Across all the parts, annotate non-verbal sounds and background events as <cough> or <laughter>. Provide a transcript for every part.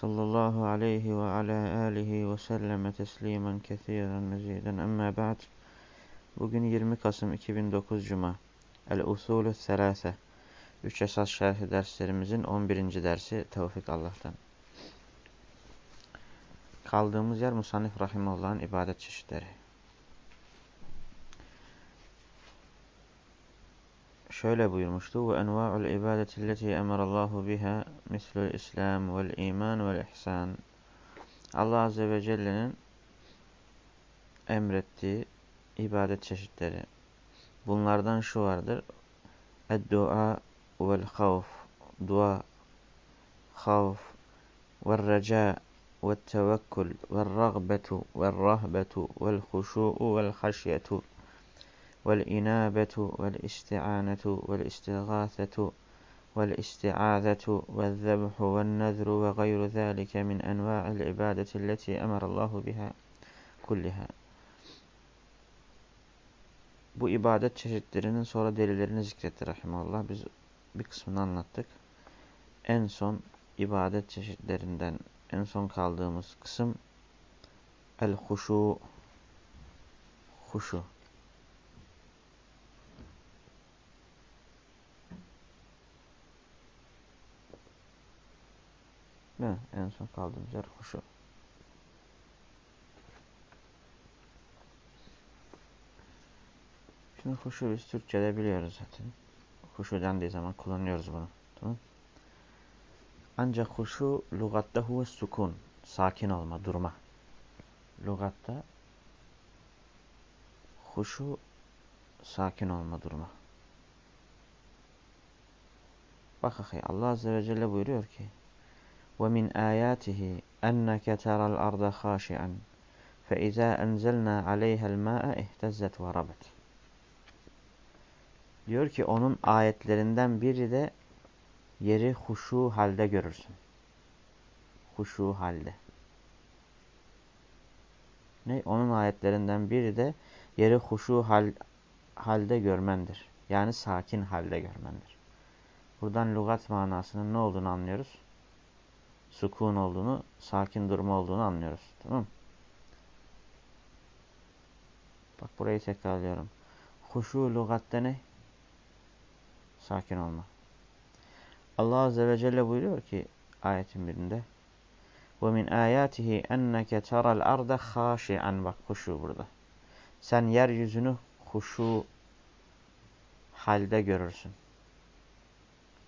صلى الله عليه وعلى آله وسلم تسليما كثيرا مزيدا أما بعد Bugün 20 Kasım 2009 Cuma El-Usulü Selase Üç esas şerhi derslerimizin 11. dersi Tevfik Allah'tan. Kaldığımız yer Musannif Rahimullah'ın ibadet çeşitleri. Şöyle buyurmuştu. Ve enva'ul ibadeti leti emarallahu biha mislul İslam vel iman vel ihsan. Allah Azze ve Celle'nin emrettiği ibadet çeşitleri. Bunlardan şu vardır. Ed-dua vel havf. Dua, havf, vel reca, vel tevekkül, vel ragbetu, vel rahbetu, vel huşu'u, vel haşyetu. والإنابة والاستعانة والاستغاثة والاستعاذة والذبح والنذر وغير ذلك من أنواع العبادة التي أمر الله بها كلها Bu ibadet çeşitlerinin sonra delillerini zikretti rahimallah. Biz bir kısmını anlattık. En son ibadet çeşitlerinden en son kaldığımız kısım el-huşu huşu. Mi? En son kaldığımız yer huşu. Şimdi huşu biz Türkçe'de biliyoruz zaten. Huşu dendiği zaman kullanıyoruz bunu. Tamam Ancak huşu lugatta huve sukun. Sakin olma, durma. Lugatta huşu sakin olma, durma. Bak ahi Allah Azze ve Celle buyuruyor ki ومن آياته أنك ترى الأرض خاشعا فإذا أنزلنا عليها الماء اهتزت وربت Diyor ki onun ayetlerinden biri de yeri huşu halde görürsün. Huşu halde. Ne? Onun ayetlerinden biri de yeri huşu hal, halde görmendir. Yani sakin halde görmendir. Buradan lügat manasının ne olduğunu anlıyoruz sukun olduğunu, sakin durma olduğunu anlıyoruz. Tamam mı? Bak burayı tekrarlıyorum. Huşu lügatte ne? Sakin olma. Allah Azze ve Celle buyuruyor ki ayetin birinde وَمِنْ آيَاتِهِ اَنَّكَ تَرَى الْاَرْضَ خَاشِعًا Bak huşu burada. Sen yeryüzünü huşu halde görürsün.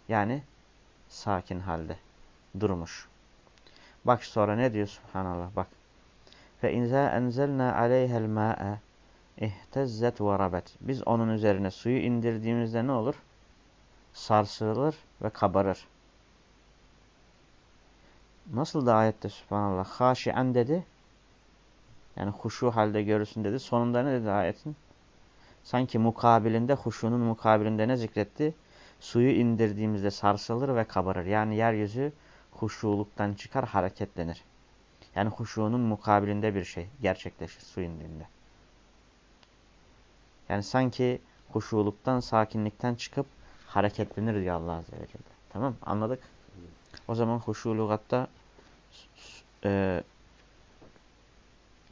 Yani sakin halde durmuş. Bak sonra ne diyor subhanallah bak. Enzelna aleyhel ma'e ihtezzet ve rabet. Biz onun üzerine suyu indirdiğimizde ne olur? Sarsılır ve kabarır. Nasıl da ayette subhanallah haşi'en dedi. Yani huşu halde görürsün dedi. Sonunda ne dedi ayetin? Sanki mukabilinde, huşunun mukabilinde ne zikretti? Suyu indirdiğimizde sarsılır ve kabarır. Yani yeryüzü huşuluktan çıkar hareketlenir. Yani huşunun mukabilinde bir şey gerçekleşir su indiğinde. Yani sanki huşuluktan, sakinlikten çıkıp hareketlenir diyor Allah Azze ve Celle. Tamam Anladık? O zaman huşu lugatta e,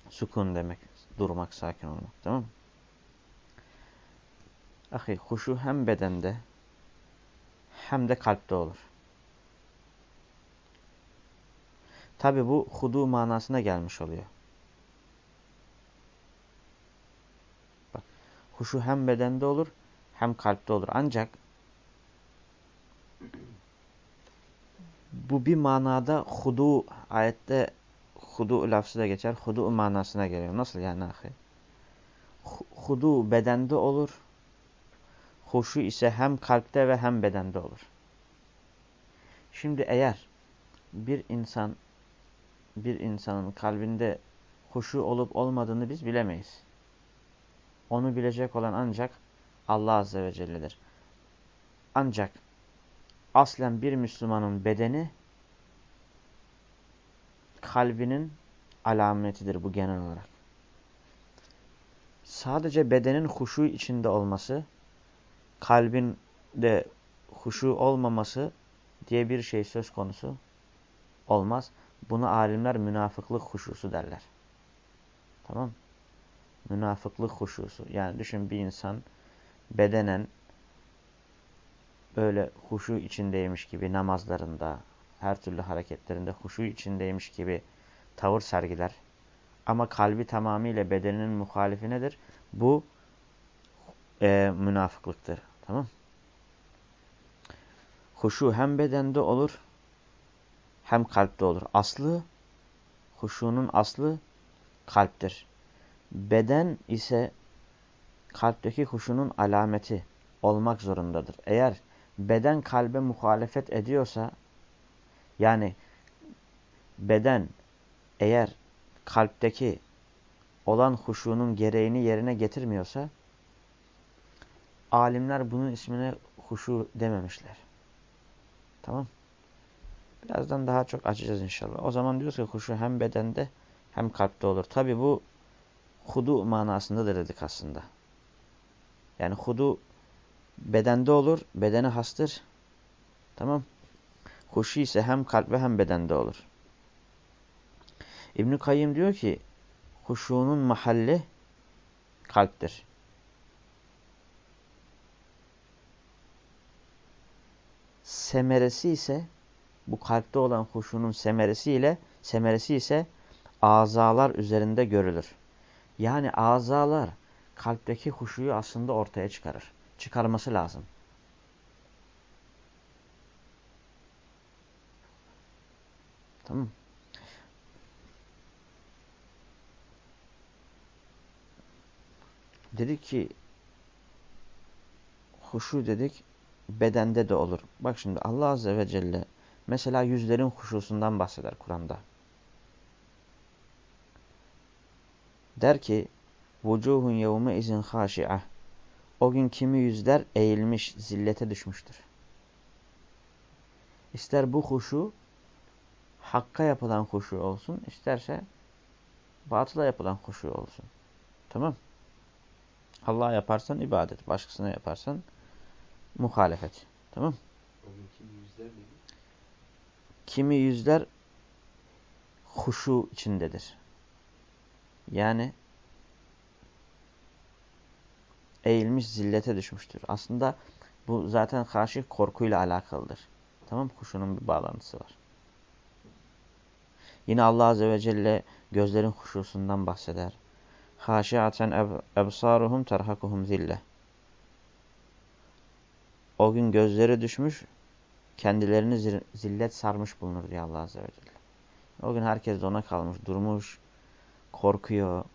sukun demek. Durmak, sakin olmak. Tamam mı? Ahi, huşu hem bedende hem de kalpte olur. Tabi bu hudu manasına gelmiş oluyor. Bak, huşu hem bedende olur hem kalpte olur. Ancak bu bir manada hudu ayette hudu lafzı da geçer. Hudu manasına geliyor. Nasıl yani ahi? Hudu bedende olur. Huşu ise hem kalpte ve hem bedende olur. Şimdi eğer bir insan bir insanın kalbinde huşu olup olmadığını biz bilemeyiz. onu bilecek olan ancak Allah Azze ve Celle'dir. Ancak aslen bir Müslümanın bedeni kalbinin alametidir bu genel olarak. Sadece bedenin huşu içinde olması, kalbin de huşu olmaması diye bir şey söz konusu olmaz. Bunu alimler münafıklık huşusu derler. Tamam Münafıklık huşusu. Yani düşün bir insan bedenen böyle huşu içindeymiş gibi namazlarında, her türlü hareketlerinde huşu içindeymiş gibi tavır sergiler. Ama kalbi tamamıyla bedeninin muhalifi nedir? Bu e, münafıklıktır. Tamam Huşu hem bedende olur hem kalpte olur. Aslı, huşunun aslı kalptir. Beden ise kalpteki huşunun alameti olmak zorundadır. Eğer beden kalbe muhalefet ediyorsa, yani beden eğer kalpteki olan huşunun gereğini yerine getirmiyorsa, alimler bunun ismine huşu dememişler. Tamam Birazdan daha çok açacağız inşallah. O zaman diyoruz ki huşu hem bedende hem kalpte olur. Tabi bu hudu manasında dedik aslında. Yani hudu bedende olur, bedene hastır. Tamam. Huşu ise hem kalp ve hem bedende olur. İbn Kayyim diyor ki huşunun mahalli kalptir. Semeresi ise bu kalpte olan huşunun semeresi ile semeresi ise azalar üzerinde görülür. Yani azalar kalpteki huşuyu aslında ortaya çıkarır. Çıkarması lazım. Tamam Dedik ki huşu dedik bedende de olur. Bak şimdi Allah Azze ve Celle mesela yüzlerin huşusundan bahseder Kur'an'da. Der ki Vucuhun yevme izin haşi'ah O gün kimi yüzler eğilmiş, zillete düşmüştür. İster bu huşu hakka yapılan huşu olsun, isterse batıla yapılan huşu olsun. Tamam Allah yaparsan ibadet, başkasına yaparsan muhalefet. Tamam kimi yüzler Kimi yüzler huşu içindedir. Yani eğilmiş zillete düşmüştür. Aslında bu zaten karşı korkuyla alakalıdır. Tamam Huşunun bir bağlantısı var. Yine Allah Azze ve Celle gözlerin huşusundan bahseder. Haşiaten ebsaruhum terhakuhum zille. O gün gözleri düşmüş, kendilerini zillet sarmış bulunur diye Allah Azze ve Celle. O gün herkes de ona kalmış, durmuş, korkuyor.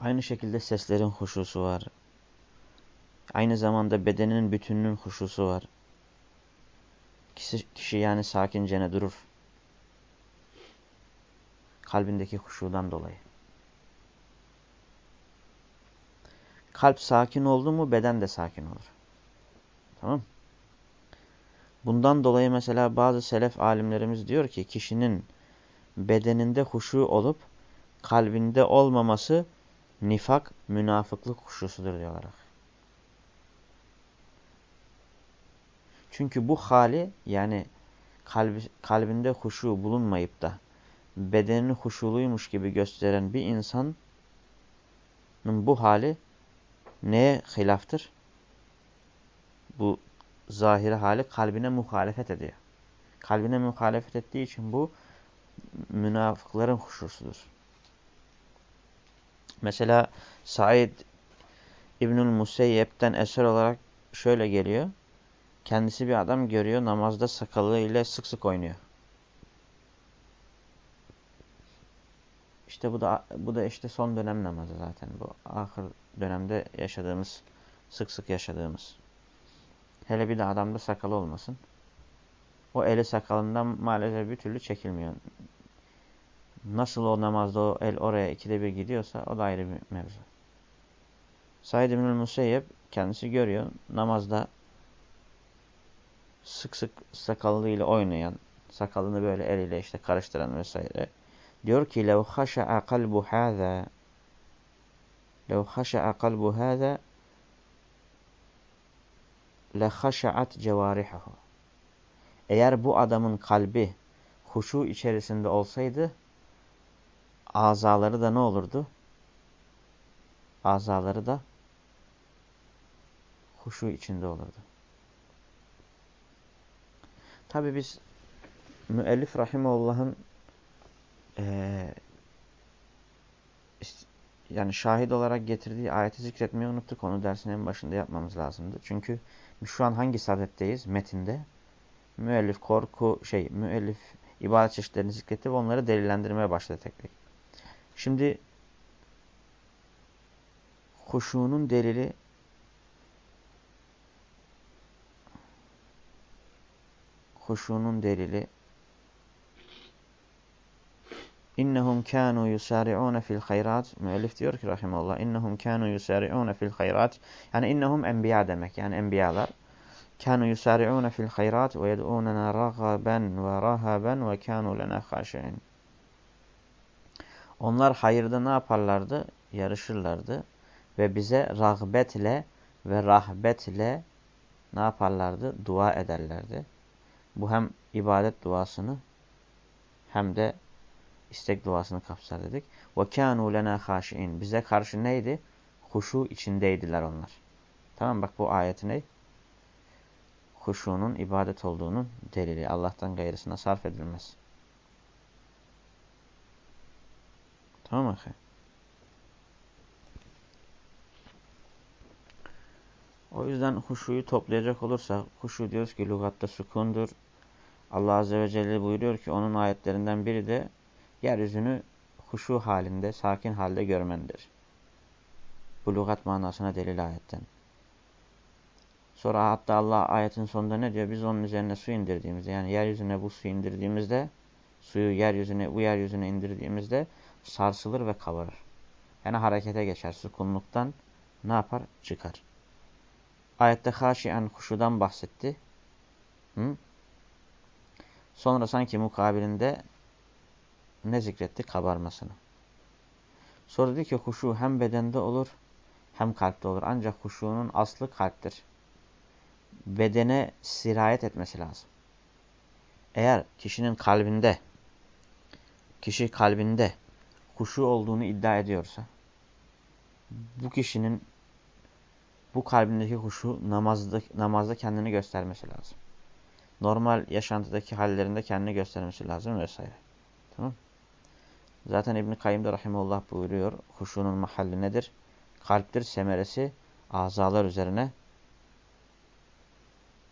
Aynı şekilde seslerin huşusu var. Aynı zamanda bedenin bütününün huşusu var. Kişi, kişi yani sakincene durur. Kalbindeki huşudan dolayı. Kalp sakin oldu mu beden de sakin olur. Tamam Bundan dolayı mesela bazı selef alimlerimiz diyor ki kişinin bedeninde huşu olup kalbinde olmaması nifak, münafıklık huşusudur diyorlar. Çünkü bu hali yani kalbi, kalbinde huşu bulunmayıp da bedenini huşuluymuş gibi gösteren bir insanın bu hali neye hilaftır? Bu zahiri hali kalbine muhalefet ediyor. Kalbine muhalefet ettiği için bu münafıkların huşusudur. Mesela Said İbnül Museyyep'ten eser olarak şöyle geliyor. Kendisi bir adam görüyor namazda sakalı ile sık sık oynuyor. İşte bu da bu da işte son dönem namazı zaten bu. Ahir dönemde yaşadığımız, sık sık yaşadığımız. Hele bir de adamda sakalı olmasın. O eli sakalından maalesef bir türlü çekilmiyor. Nasıl o namazda o el oraya ikide bir gidiyorsa o da ayrı bir mevzu. Said İbnül Musayyep kendisi görüyor namazda sık sık sakallıyla oynayan, sakalını böyle eliyle işte karıştıran vesaire. Diyor ki لَوْ خَشَعَ قَلْبُ هَذَا لَوْ خَشَعَ قَلْبُ هَذَا لَخَشَعَتْ جَوَارِحَهُ Eğer bu adamın kalbi huşu içerisinde olsaydı azaları da ne olurdu? Azaları da huşu içinde olurdu. Tabi biz müellif rahimullah'ın yani şahit olarak getirdiği ayeti zikretmeyi unuttuk. Onu dersin en başında yapmamız lazımdı. Çünkü şu an hangi sadetteyiz? Metinde. Müellif korku şey, müellif ibadet çeşitlerini zikretti ve onları delillendirmeye başladı tek tek. Şimdi huşunun delili huşunun delili İnnehum kânû yusâri'ûne fil hayrat. Müellif diyor ki rahimallah. İnnehum kânû yusâri'ûne fil hayrat. Yani innehum enbiya demek. Yani enbiyalar. Kânû yusâri'ûne fil hayrat ve yed'ûnena ragaben ve rahaben ve kânû lena khâşi'in. Onlar hayırda ne yaparlardı? Yarışırlardı. Ve bize rağbetle ve rahbetle ne yaparlardı? Dua ederlerdi. Bu hem ibadet duasını hem de istek duasını kapsar dedik. وَكَانُوا لَنَا خَاشِئِينَ Bize karşı neydi? Huşu içindeydiler onlar. Tamam bak bu ayeti ne? Huşunun ibadet olduğunun delili. Allah'tan gayrısına sarf edilmez. Tamam mı? O yüzden huşuyu toplayacak olursak, huşu diyoruz ki lügatta sukundur. Allah Azze ve Celle buyuruyor ki onun ayetlerinden biri de yeryüzünü huşu halinde, sakin halde görmendir. Bu lügat manasına delil ayetten. Sonra hatta Allah ayetin sonunda ne diyor? Biz onun üzerine su indirdiğimizde yani yeryüzüne bu su indirdiğimizde suyu yeryüzüne bu yeryüzüne indirdiğimizde sarsılır ve kabarır. Yani harekete geçer. Sukunluktan ne yapar? Çıkar. Ayette haşiyen huşudan bahsetti. Hı? Sonra sanki mukabilinde ne zikretti? Kabarmasını. Sonra dedi ki huşu hem bedende olur hem kalpte olur. Ancak huşunun aslı kalptir. Bedene sirayet etmesi lazım. Eğer kişinin kalbinde kişi kalbinde huşu olduğunu iddia ediyorsa bu kişinin bu kalbindeki huşu namazda, namazda kendini göstermesi lazım. Normal yaşantıdaki hallerinde kendini göstermesi lazım vesaire. Tamam Zaten İbn-i Kayyım da Rahimullah buyuruyor. Huşunun mahalli nedir? Kalptir, semeresi azalar üzerine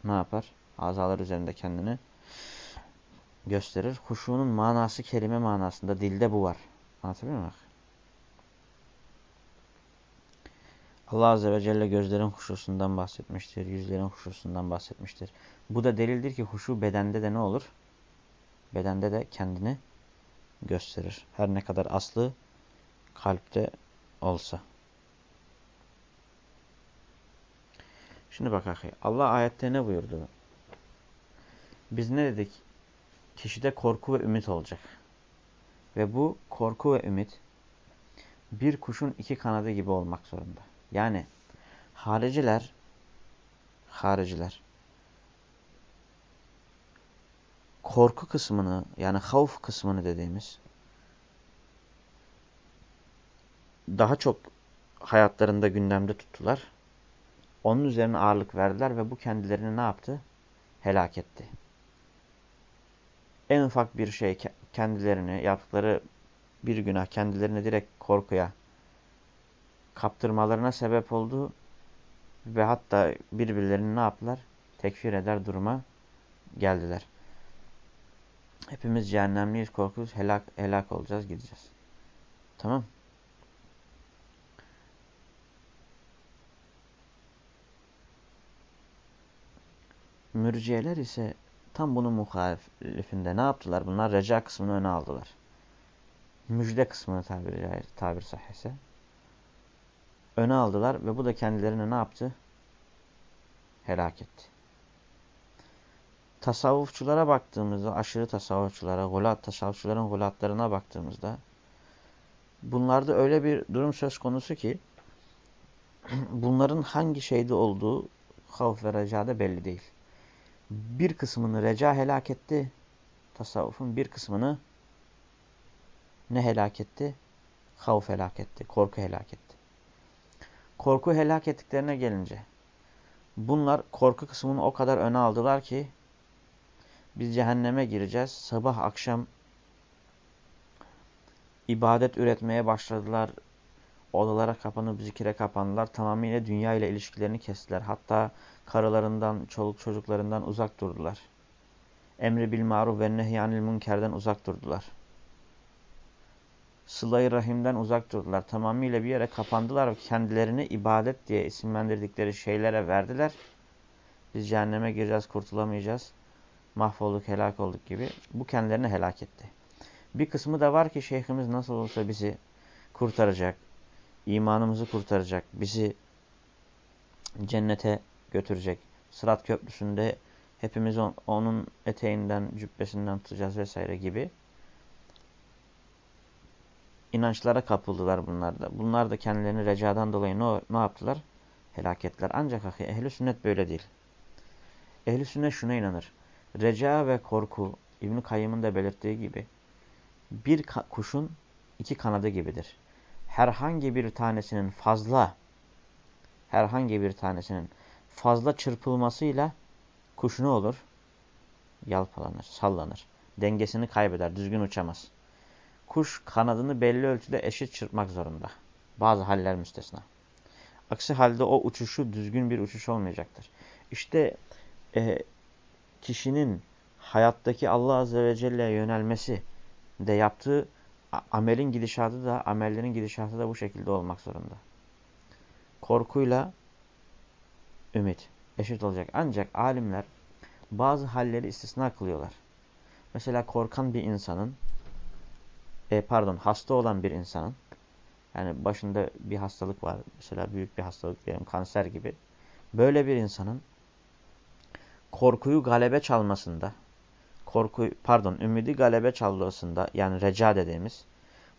ne yapar? Azalar üzerinde kendini gösterir. Huşunun manası kelime manasında. Dilde bu var. Anlatabiliyor muyum? Allah Azze ve Celle gözlerin huşusundan bahsetmiştir. Yüzlerin huşusundan bahsetmiştir. Bu da delildir ki huşu bedende de ne olur? Bedende de kendini gösterir. Her ne kadar aslı kalpte olsa. Şimdi bak ahi. Allah ayette ne buyurdu? Biz ne dedik? Kişide korku ve ümit olacak. Ve bu korku ve ümit bir kuşun iki kanadı gibi olmak zorunda. Yani hariciler hariciler korku kısmını yani havf kısmını dediğimiz daha çok hayatlarında gündemde tuttular. Onun üzerine ağırlık verdiler ve bu kendilerini ne yaptı? Helak etti. En ufak bir şey kendilerini yaptıkları bir günah kendilerini direkt korkuya kaptırmalarına sebep oldu ve hatta birbirlerini ne yaptılar? Tekfir eder duruma geldiler. Hepimiz cehennemliyiz, korkuyoruz, helak, helak olacağız, gideceğiz. Tamam Mürciyeler ise tam bunun muhalifinde ne yaptılar? Bunlar reca kısmını öne aldılar. müjde kısmını tabir, tabir sahihse öne aldılar ve bu da kendilerine ne yaptı? Helak etti. Tasavvufçulara baktığımızda, aşırı tasavvufçulara, gulat, tasavvufçuların gulatlarına baktığımızda bunlarda öyle bir durum söz konusu ki <clears throat> bunların hangi şeyde olduğu havf ve recada belli değil. Bir kısmını reca helak etti. Tasavvufun bir kısmını ne helak etti? Havf helak etti. Korku helak etti. Korku helak ettiklerine gelince bunlar korku kısmını o kadar öne aldılar ki biz cehenneme gireceğiz. Sabah akşam ibadet üretmeye başladılar. Odalara kapanıp zikire kapandılar. Tamamıyla dünya ile ilişkilerini kestiler. Hatta karılarından, çoluk çocuklarından uzak durdular. Emri bil maruf ve nehyanil münkerden uzak durdular. Sıla-i Rahim'den uzak durdular. Tamamıyla bir yere kapandılar ve kendilerini ibadet diye isimlendirdikleri şeylere verdiler. Biz cehenneme gireceğiz, kurtulamayacağız. Mahvolduk, helak olduk gibi. Bu kendilerini helak etti. Bir kısmı da var ki şeyhimiz nasıl olsa bizi kurtaracak, imanımızı kurtaracak, bizi cennete götürecek. Sırat köprüsünde hepimiz onun eteğinden, cübbesinden tutacağız vesaire gibi inançlara kapıldılar bunlar da. Bunlar da kendilerini recadan dolayı ne, ne yaptılar? Helak ettiler. Ancak ehli sünnet böyle değil. Ehli sünnet şuna inanır. Reca ve korku İbn Kayyım'ın da belirttiği gibi bir kuşun iki kanadı gibidir. Herhangi bir tanesinin fazla herhangi bir tanesinin fazla çırpılmasıyla kuş ne olur? Yalpalanır, sallanır. Dengesini kaybeder, düzgün uçamaz. Kuş kanadını belli ölçüde eşit çırpmak zorunda. Bazı haller müstesna. Aksi halde o uçuşu düzgün bir uçuş olmayacaktır. İşte e, kişinin hayattaki Allah Azze ve Celle'ye yönelmesi de yaptığı amelin gidişatı da, amellerin gidişatı da bu şekilde olmak zorunda. Korkuyla ümit eşit olacak. Ancak alimler bazı halleri istisna kılıyorlar. Mesela korkan bir insanın, e, pardon hasta olan bir insanın, yani başında bir hastalık var, mesela büyük bir hastalık diyelim kanser gibi. Böyle bir insanın korkuyu galebe çalmasında, korku pardon ümidi galebe çalmasında yani reca dediğimiz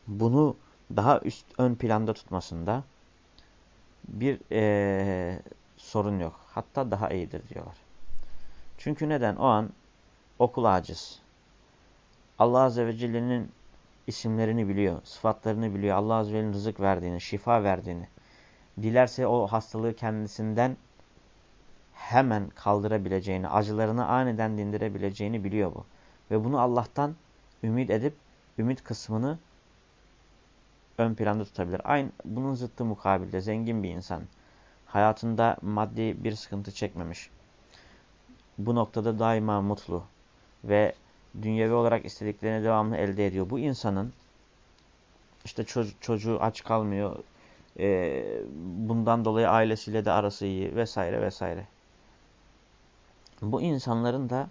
bunu daha üst ön planda tutmasında bir e, sorun yok. Hatta daha iyidir diyorlar. Çünkü neden? O an okul aciz. Allah Azze ve Celle'nin isimlerini biliyor, sıfatlarını biliyor. Allah Azze ve Celle'nin rızık verdiğini, şifa verdiğini. Dilerse o hastalığı kendisinden hemen kaldırabileceğini, acılarını aniden dindirebileceğini biliyor bu. Ve bunu Allah'tan ümit edip ümit kısmını ön planda tutabilir. Aynı bunun zıttı mukabilde zengin bir insan hayatında maddi bir sıkıntı çekmemiş. Bu noktada daima mutlu ve dünyevi olarak istediklerini devamlı elde ediyor. Bu insanın işte çocuk, çocuğu aç kalmıyor, e, bundan dolayı ailesiyle de arası iyi vesaire vesaire. Bu insanların da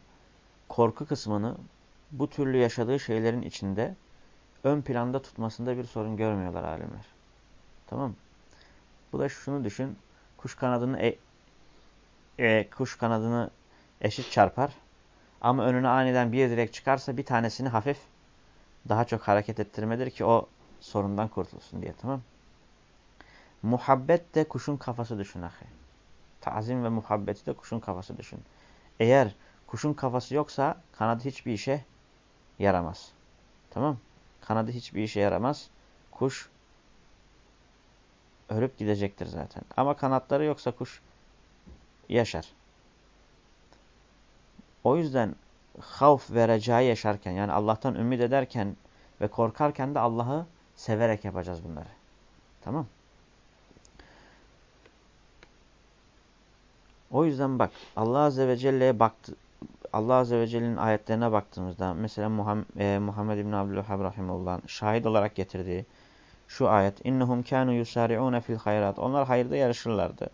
korku kısmını bu türlü yaşadığı şeylerin içinde ön planda tutmasında bir sorun görmüyorlar alimler. Tamam Bu da şunu düşün. Kuş kanadını e, e, kuş kanadını eşit çarpar. Ama önüne aniden bir direk çıkarsa bir tanesini hafif daha çok hareket ettirmedir ki o sorundan kurtulsun diye tamam Muhabbet de kuşun kafası düşün ahi. Tazim ve muhabbeti de kuşun kafası düşün. Eğer kuşun kafası yoksa kanadı hiçbir işe yaramaz. Tamam Kanadı hiçbir işe yaramaz. Kuş ölüp gidecektir zaten. Ama kanatları yoksa kuş yaşar. O yüzden havf ve recayı yaşarken yani Allah'tan ümit ederken ve korkarken de Allah'ı severek yapacağız bunları. Tamam O yüzden bak Allah Azze ve Celle'ye baktı. Allah Azze ve Celle'nin ayetlerine baktığımızda mesela Muhammed, e, Muhammed İbn Abdülhab Rahimullah'ın şahit olarak getirdiği şu ayet innehum kanu yusari'un fil hayrat. Onlar hayırda yarışırlardı.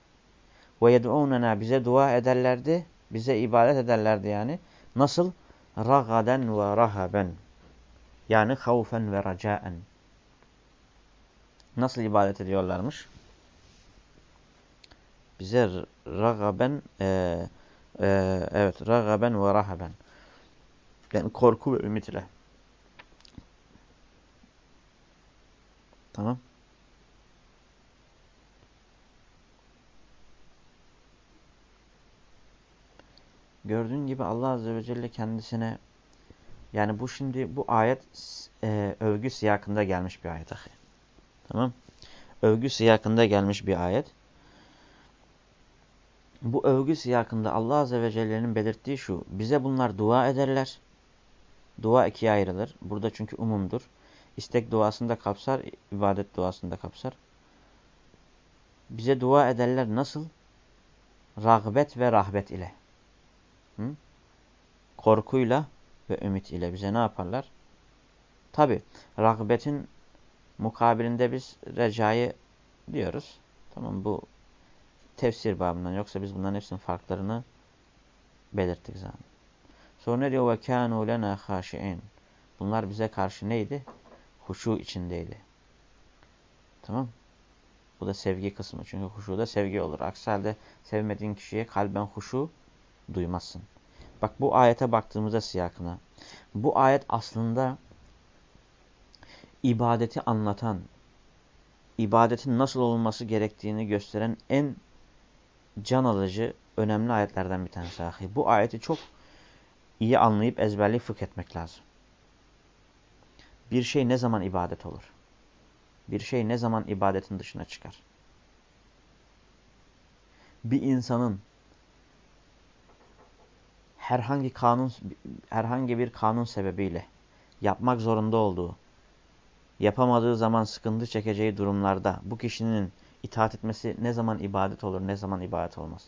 Ve yed'unena bize dua ederlerdi, bize ibadet ederlerdi yani. Nasıl? Ragaden ve rahaben. Yani havfen ve racaen. nasıl ibadet ediyorlarmış? Bize ragaben e, e, evet ragaben ve rahaben yani korku ve ümit ile. Tamam. Gördüğün gibi Allah Azze ve Celle kendisine yani bu şimdi bu ayet e, övgü siyakında gelmiş bir ayet. Tamam. Övgü siyakında gelmiş bir ayet. Bu övgü siyakında Allah Azze ve Celle'nin belirttiği şu. Bize bunlar dua ederler. Dua ikiye ayrılır. Burada çünkü umumdur. İstek duasında kapsar, ibadet duasında kapsar. Bize dua ederler nasıl? Rağbet ve rahbet ile. Hı? Korkuyla ve ümit ile bize ne yaparlar? Tabi rağbetin mukabilinde biz recayı diyoruz. Tamam bu tefsir babından yoksa biz bunların hepsinin farklarını belirttik zaten. Sonra ne diyor? وَكَانُوا لَنَا خَاشِعِينَ Bunlar bize karşı neydi? Huşu içindeydi. Tamam Bu da sevgi kısmı. Çünkü huşu da sevgi olur. Aksi halde sevmediğin kişiye kalben huşu duymazsın. Bak bu ayete baktığımızda siyakına. Bu ayet aslında ibadeti anlatan, ibadetin nasıl olması gerektiğini gösteren en can alıcı, önemli ayetlerden bir tanesi. Bu ayeti çok iyi anlayıp ezberleyip fıkh etmek lazım. Bir şey ne zaman ibadet olur? Bir şey ne zaman ibadetin dışına çıkar? Bir insanın herhangi kanun herhangi bir kanun sebebiyle yapmak zorunda olduğu, yapamadığı zaman sıkıntı çekeceği durumlarda bu kişinin itaat etmesi ne zaman ibadet olur, ne zaman ibadet olmaz.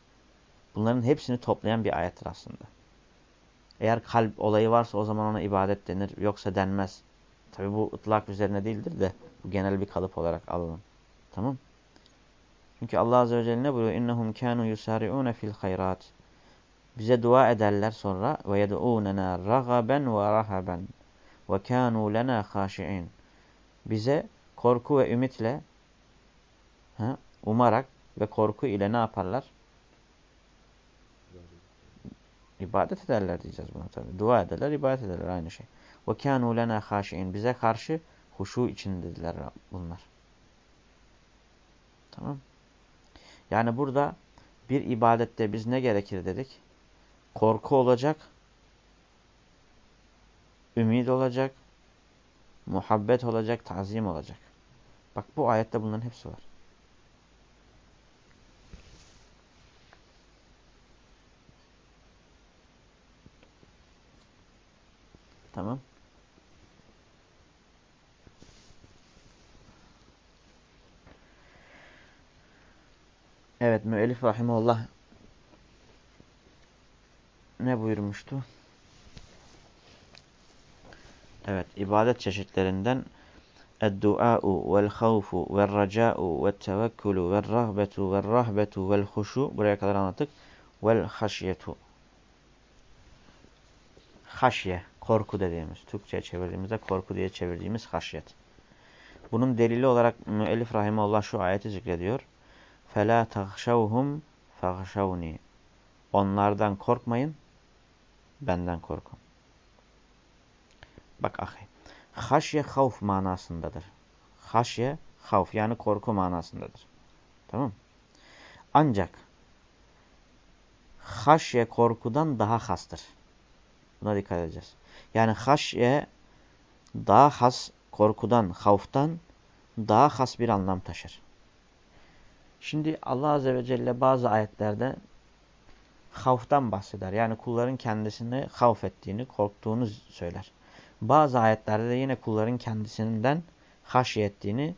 Bunların hepsini toplayan bir ayettir aslında. Eğer kalp olayı varsa o zaman ona ibadet denir. Yoksa denmez. Tabi bu ıtlak üzerine değildir de bu genel bir kalıp olarak alalım. Tamam. Çünkü Allah Azze ve Celle ne buyuruyor? İnnehum kânû yusâri'ûne fil hayrat. Bize dua ederler sonra ve rahaben ve kânû lena khâşi'in. Bize korku ve ümitle ha, umarak ve korku ile ne yaparlar? İbadet ederler diyeceğiz buna tabi. Dua ederler, ibadet ederler aynı şey. Kânû lenâ khâşi'in. Bize karşı huşu içindedirler bunlar. Tamam. Yani burada bir ibadette biz ne gerekir dedik? Korku olacak, ümid olacak, muhabbet olacak, tazim olacak. Bak bu ayette bunların hepsi var. Tamam. Evet müellif rahimullah ne buyurmuştu? Evet ibadet çeşitlerinden Ed-du'a'u vel-havfu vel-raca'u vel-tevekkülü vel-rahbetu vel-rahbetu vel-huşu buraya kadar anlattık. Vel-haşyetu Haşye korku dediğimiz, Türkçe'ye çevirdiğimizde korku diye çevirdiğimiz haşyet. Bunun delili olarak müellif rahimeullah şu ayeti zikrediyor. فَلَا تَخْشَوْهُمْ فَخْشَوْنِي Onlardan korkmayın, benden korkun. Bak ahi. Haşye havf manasındadır. Haşye havf yani korku manasındadır. Tamam Ancak haşye korkudan daha hastır. Buna dikkat edeceğiz. Yani haşye daha has korkudan, havftan daha has bir anlam taşır. Şimdi Allah Azze ve Celle bazı ayetlerde havftan bahseder. Yani kulların kendisini havf ettiğini, korktuğunu söyler. Bazı ayetlerde de yine kulların kendisinden haşye ettiğini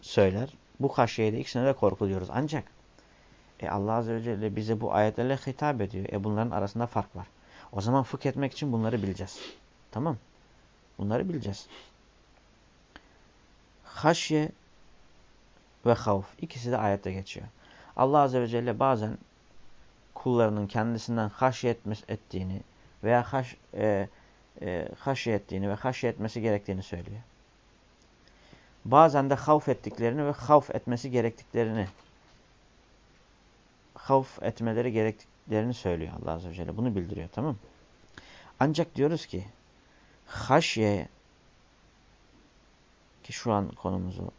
söyler. Bu haşyeye de ikisine de korku diyoruz. Ancak e Allah Azze ve Celle bize bu ayetlerle hitap ediyor. E bunların arasında fark var. O zaman fıkh etmek için bunları bileceğiz. Tamam. Bunları bileceğiz. Haşye ve havf. ikisi de ayette geçiyor. Allah Azze ve Celle bazen kullarının kendisinden haşye ettiğini veya haş, e, e, haşye ettiğini ve haşye etmesi gerektiğini söylüyor. bazen de havf ettiklerini ve havf etmesi gerektiklerini havf etmeleri gerektiklerini söylüyor Allah Azze ve Celle. Bunu bildiriyor tamam Ancak diyoruz ki haşye ki şu an konumuzu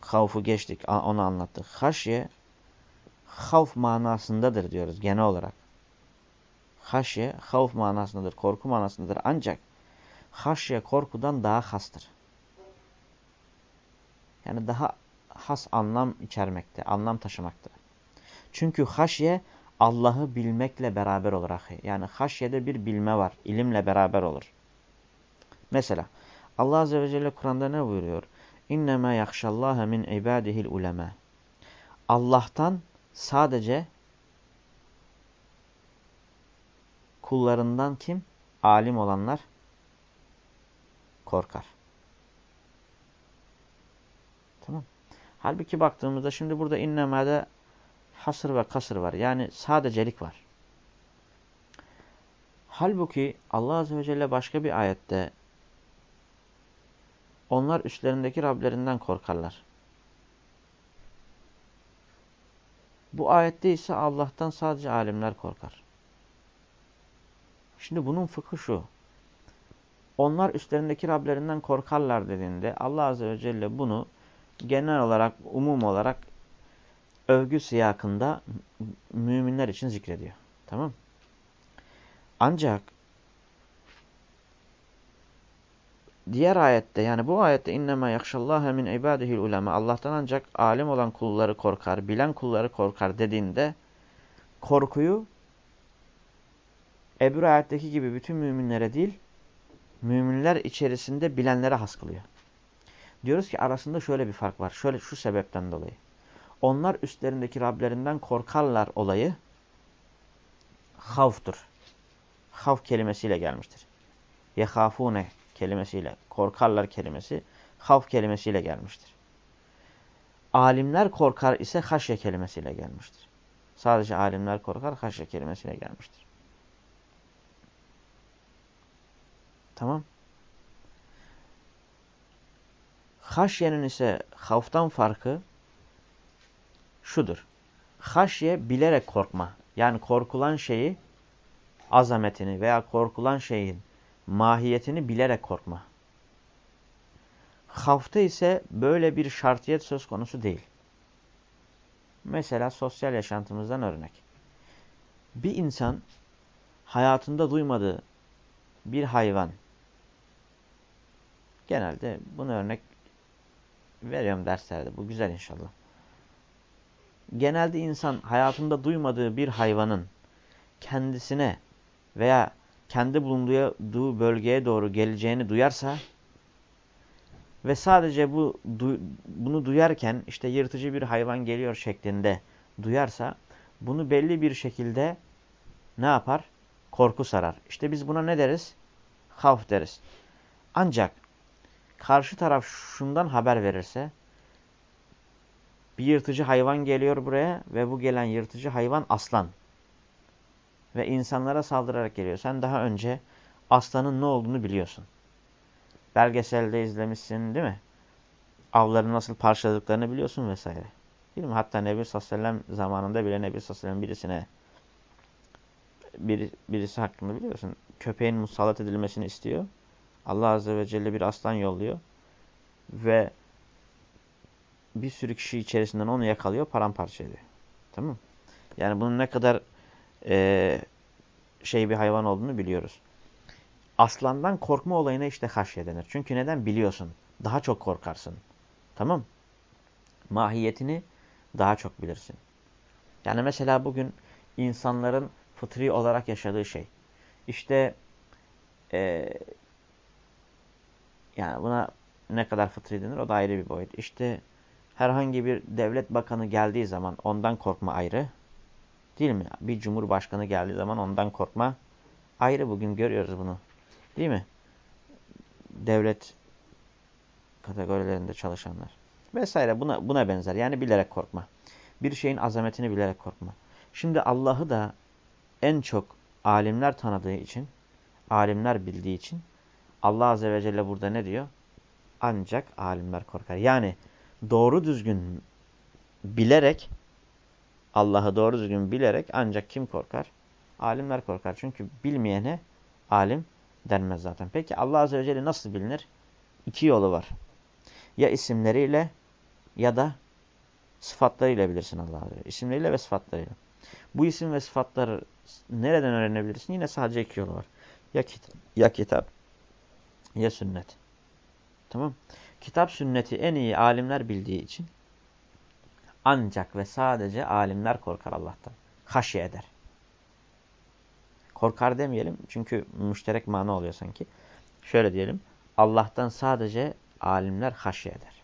havfu geçtik onu anlattık. Haşye havf manasındadır diyoruz genel olarak. Haşye havf manasındadır, korku manasındadır. Ancak haşye korkudan daha hastır. Yani daha has anlam içermekte, anlam taşımakta. Çünkü haşye Allah'ı bilmekle beraber olur. Yani haşyede bir bilme var, ilimle beraber olur. Mesela Allah Azze ve Celle Kur'an'da ne buyuruyor? İnnemâ yakşallâhe min ibâdihil ulemâ. Allah'tan sadece kullarından kim? Alim olanlar korkar. Tamam. Halbuki baktığımızda şimdi burada innemede hasır ve kasır var. Yani sadecelik var. Halbuki Allah Azze ve Celle başka bir ayette onlar üstlerindeki Rablerinden korkarlar. Bu ayette ise Allah'tan sadece alimler korkar. Şimdi bunun fıkhı şu. Onlar üstlerindeki Rablerinden korkarlar dediğinde Allah Azze ve Celle bunu genel olarak, umum olarak övgü siyakında müminler için zikrediyor. Tamam Ancak diğer ayette yani bu ayette innema yakşallâhe min ibâdihil ulema Allah'tan ancak alim olan kulları korkar, bilen kulları korkar dediğinde korkuyu Ebru ayetteki gibi bütün müminlere değil, müminler içerisinde bilenlere has kılıyor. Diyoruz ki arasında şöyle bir fark var. Şöyle şu sebepten dolayı. Onlar üstlerindeki Rablerinden korkarlar olayı havftur. Havf kelimesiyle gelmiştir. Yehafune kelimesiyle, korkarlar kelimesi havf kelimesiyle gelmiştir. Alimler korkar ise haşye kelimesiyle gelmiştir. Sadece alimler korkar haşye kelimesiyle gelmiştir. Tamam. Haşyenin ise havftan farkı şudur. Haşye bilerek korkma. Yani korkulan şeyi azametini veya korkulan şeyin mahiyetini bilerek korkma. Havfta ise böyle bir şartiyet söz konusu değil. Mesela sosyal yaşantımızdan örnek. Bir insan hayatında duymadığı bir hayvan genelde bunu örnek veriyorum derslerde. Bu güzel inşallah. Genelde insan hayatında duymadığı bir hayvanın kendisine veya kendi bulunduğu bölgeye doğru geleceğini duyarsa ve sadece bu du, bunu duyarken işte yırtıcı bir hayvan geliyor şeklinde duyarsa bunu belli bir şekilde ne yapar? Korku sarar. İşte biz buna ne deriz? Havf deriz. Ancak karşı taraf şundan haber verirse bir yırtıcı hayvan geliyor buraya ve bu gelen yırtıcı hayvan aslan. Ve insanlara saldırarak geliyor. Sen daha önce aslanın ne olduğunu biliyorsun. Belgeselde izlemişsin değil mi? Avları nasıl parçaladıklarını biliyorsun vesaire. Değil mi? Hatta Nebi Sallallahu zamanında bile Nebi Sallallahu birisine bir, birisi hakkında biliyorsun. Köpeğin musallat edilmesini istiyor. Allah Azze ve Celle bir aslan yolluyor. Ve bir sürü kişi içerisinden onu yakalıyor, paramparça ediyor. Tamam Yani bunun ne kadar e, şey bir hayvan olduğunu biliyoruz. Aslandan korkma olayına işte haşye denir. Çünkü neden? Biliyorsun. Daha çok korkarsın. Tamam Mahiyetini daha çok bilirsin. Yani mesela bugün insanların fıtri olarak yaşadığı şey. İşte e, yani buna ne kadar fıtri denir o da ayrı bir boyut. İşte herhangi bir devlet bakanı geldiği zaman ondan korkma ayrı. Değil mi? Bir cumhurbaşkanı geldiği zaman ondan korkma ayrı. Bugün görüyoruz bunu. Değil mi? Devlet kategorilerinde çalışanlar. Vesaire buna, buna benzer. Yani bilerek korkma. Bir şeyin azametini bilerek korkma. Şimdi Allah'ı da en çok alimler tanıdığı için, alimler bildiği için Allah Azze ve Celle burada ne diyor? ancak alimler korkar. Yani doğru düzgün bilerek Allah'ı doğru düzgün bilerek ancak kim korkar? Alimler korkar. Çünkü bilmeyene alim denmez zaten. Peki Allah Azze ve Celle nasıl bilinir? İki yolu var. Ya isimleriyle ya da sıfatlarıyla bilirsin Allah'ı. İsimleriyle ve sıfatlarıyla. Bu isim ve sıfatları nereden öğrenebilirsin? Yine sadece iki yolu var. Ya, kit ya kitap ya sünnet. Tamam. Kitap sünneti en iyi alimler bildiği için ancak ve sadece alimler korkar Allah'tan. Haşye eder. Korkar demeyelim çünkü müşterek mana oluyor sanki. Şöyle diyelim. Allah'tan sadece alimler haşye eder.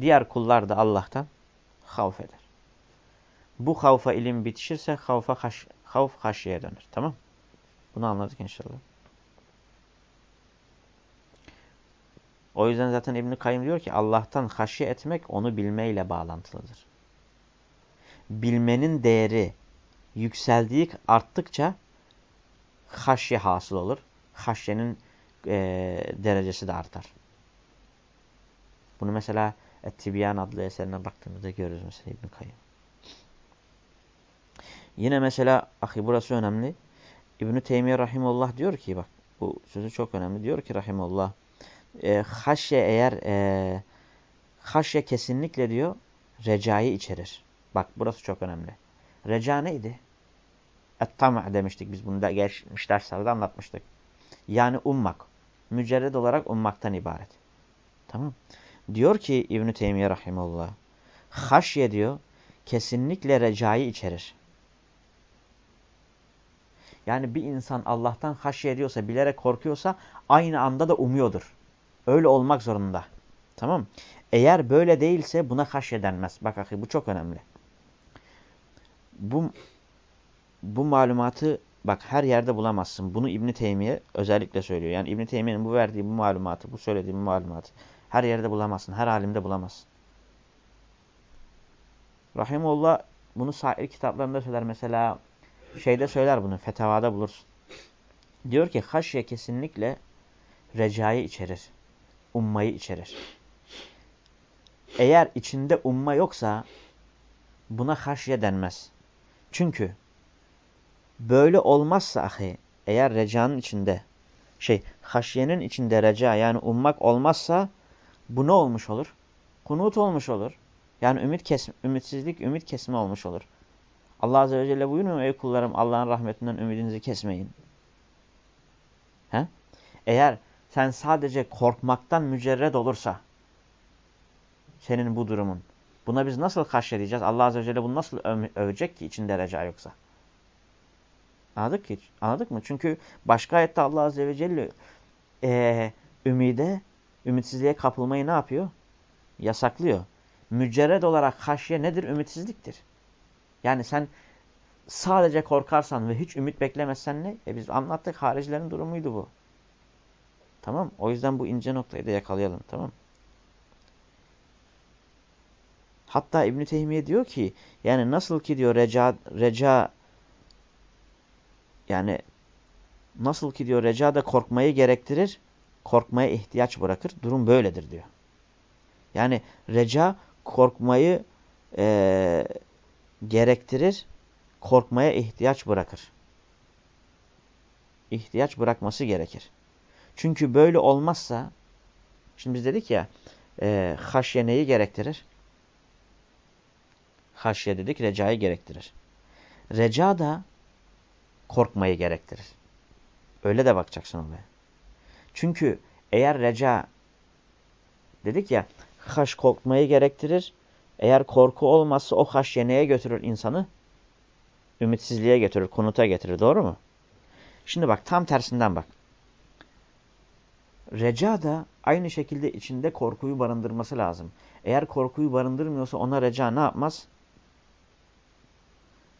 Diğer kullar da Allah'tan havf eder. Bu havfa ilim bitişirse havfa haş, havf haşyeye döner. Tamam Bunu anladık inşallah. O yüzden zaten İbn-i Kayyum diyor ki Allah'tan haşye etmek onu bilmeyle bağlantılıdır. Bilmenin değeri yükseldiği arttıkça haşye hasıl olur. Haşyenin e, derecesi de artar. Bunu mesela Et-Tibyan adlı eserine baktığımızda görürüz mesela İbn-i Kayyum. Yine mesela ahi burası önemli. İbn-i Teymiye Rahimullah diyor ki bak bu sözü çok önemli. Diyor ki Rahimullah e, haşye eğer e, haşye kesinlikle diyor recayı içerir. Bak burası çok önemli. Reca neydi? Et-tam' demiştik biz bunu da geçmiş derslerde anlatmıştık. Yani ummak. Mücerred olarak ummaktan ibaret. Tamam. Diyor ki İbn-i Teymiye Rahimullah. Haşye diyor kesinlikle recayı içerir. Yani bir insan Allah'tan haşye ediyorsa, bilerek korkuyorsa aynı anda da umuyordur. Öyle olmak zorunda. Tamam Eğer böyle değilse buna haşye denmez. Bak ahi bu çok önemli. Bu, bu malumatı bak her yerde bulamazsın. Bunu İbn Teymiye özellikle söylüyor. Yani İbn Teymiye'nin bu verdiği bu malumatı, bu söylediği bu malumatı her yerde bulamazsın. Her alimde bulamazsın. Rahimullah bunu sair kitaplarında söyler. Mesela şeyde söyler bunu. Fetavada bulursun. Diyor ki haşye kesinlikle recayı içerir. Ummayı içerir. Eğer içinde umma yoksa buna haşye denmez. Çünkü böyle olmazsa ahi eğer recanın içinde şey haşyenin içinde reca yani ummak olmazsa bu ne olmuş olur? Kunut olmuş olur. Yani ümit kes ümitsizlik, ümit kesme olmuş olur. Allah Azze ve Celle buyurmuyor ey kullarım Allah'ın rahmetinden ümidinizi kesmeyin. He? Eğer sen sadece korkmaktan mücerred olursa senin bu durumun buna biz nasıl kaşredeceğiz? Allah Azze ve Celle bunu nasıl övecek ki içinde reca yoksa? Anladık ki? Anladık mı? Çünkü başka ayette Allah Azze ve Celle e, ümide, ümitsizliğe kapılmayı ne yapıyor? Yasaklıyor. Mücerred olarak haşye nedir? Ümitsizliktir. Yani sen sadece korkarsan ve hiç ümit beklemezsen ne? E biz anlattık haricilerin durumuydu bu. Tamam O yüzden bu ince noktayı da yakalayalım. Tamam Hatta İbn Teymiye diyor ki yani nasıl ki diyor reca reca yani nasıl ki diyor reca da korkmayı gerektirir, korkmaya ihtiyaç bırakır. Durum böyledir diyor. Yani reca korkmayı e, gerektirir, korkmaya ihtiyaç bırakır. İhtiyaç bırakması gerekir. Çünkü böyle olmazsa, şimdi biz dedik ya, e, haşye neyi gerektirir? Haşye dedik, recayı gerektirir. Reca da korkmayı gerektirir. Öyle de bakacaksın olaya. Çünkü eğer reca, dedik ya, haş korkmayı gerektirir, eğer korku olmazsa o haşye neye götürür insanı? Ümitsizliğe götürür, konuta getirir. Doğru mu? Şimdi bak tam tersinden bak. Reca da aynı şekilde içinde korkuyu barındırması lazım. Eğer korkuyu barındırmıyorsa ona reca ne yapmaz?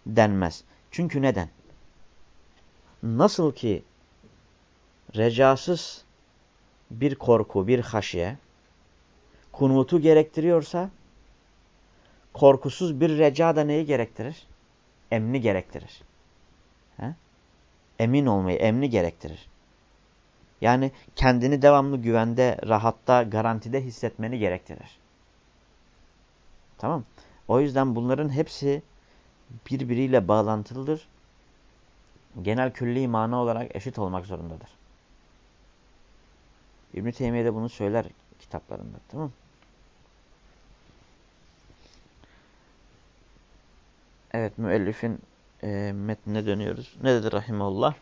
Denmez. Çünkü neden? Nasıl ki recasız bir korku, bir haşye kunutu gerektiriyorsa korkusuz bir reca da neyi gerektirir? Emni gerektirir. He? Emin olmayı, emni gerektirir. Yani kendini devamlı güvende, rahatta, garantide hissetmeni gerektirir. Tamam. O yüzden bunların hepsi birbiriyle bağlantılıdır. Genel külli mana olarak eşit olmak zorundadır. İbn-i Teymiye de bunu söyler kitaplarında. Tamam Evet müellifin e, metnine dönüyoruz. Ne dedi rahimahullah?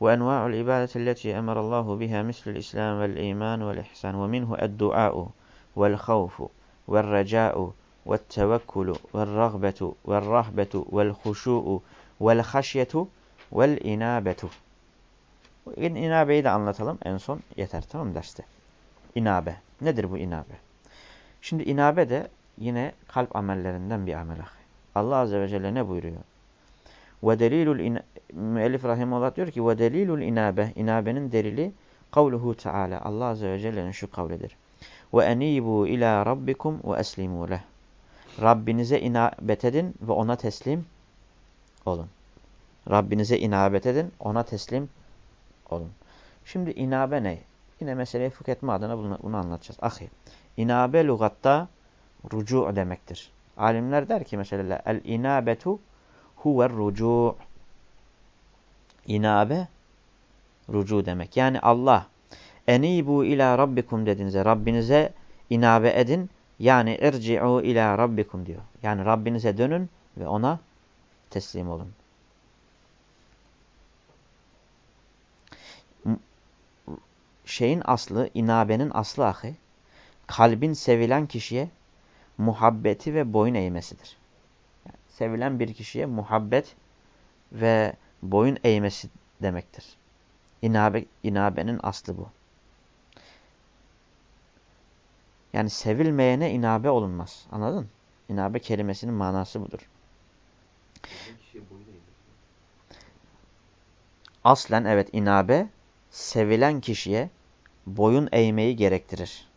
وأنواع العبادة التي أمر الله بها مثل الإسلام والإيمان والإحسان ومنه الدعاء والخوف والرجاء والتوكل والرغبة والرهبة والخشوع والخشية والإنابة İnabeyi de anlatalım en son yeter tamam derste. İnabe. Nedir bu inabe? Şimdi inabe de yine kalp amellerinden bir amel. Allah Azze ve Celle ne buyuruyor? Ve delilul müellif rahimullah diyor ki ve delilul inabe inabenin delili kavluhu Teala Allah Azze ve Celle'nin şu kavlidir. Ve enibu ila rabbikum ve eslimu leh. Rabbinize inabet edin ve ona teslim olun. Rabbinize inabet edin, ona teslim olun. Şimdi inabe ne? Yine meseleyi fıkh etme adına bunu, bunu anlatacağız. Ahi, inabe lugatta rucu demektir. Alimler der ki mesela el inabetu huver rucu. İnabe rucu demek. Yani Allah enibu ila rabbikum dediğinizde Rabbinize inabe edin. Yani irci'u ila rabbikum diyor. Yani Rabbinize dönün ve ona teslim olun. Şeyin aslı, inabenin aslı ahi, kalbin sevilen kişiye muhabbeti ve boyun eğmesidir. Sevilen bir kişiye muhabbet ve boyun eğmesi demektir. İnabe, inabenin aslı bu. Yani sevilmeyene inabe olunmaz. Anladın? İnabe kelimesinin manası budur. Aslen evet inabe sevilen kişiye boyun eğmeyi gerektirir.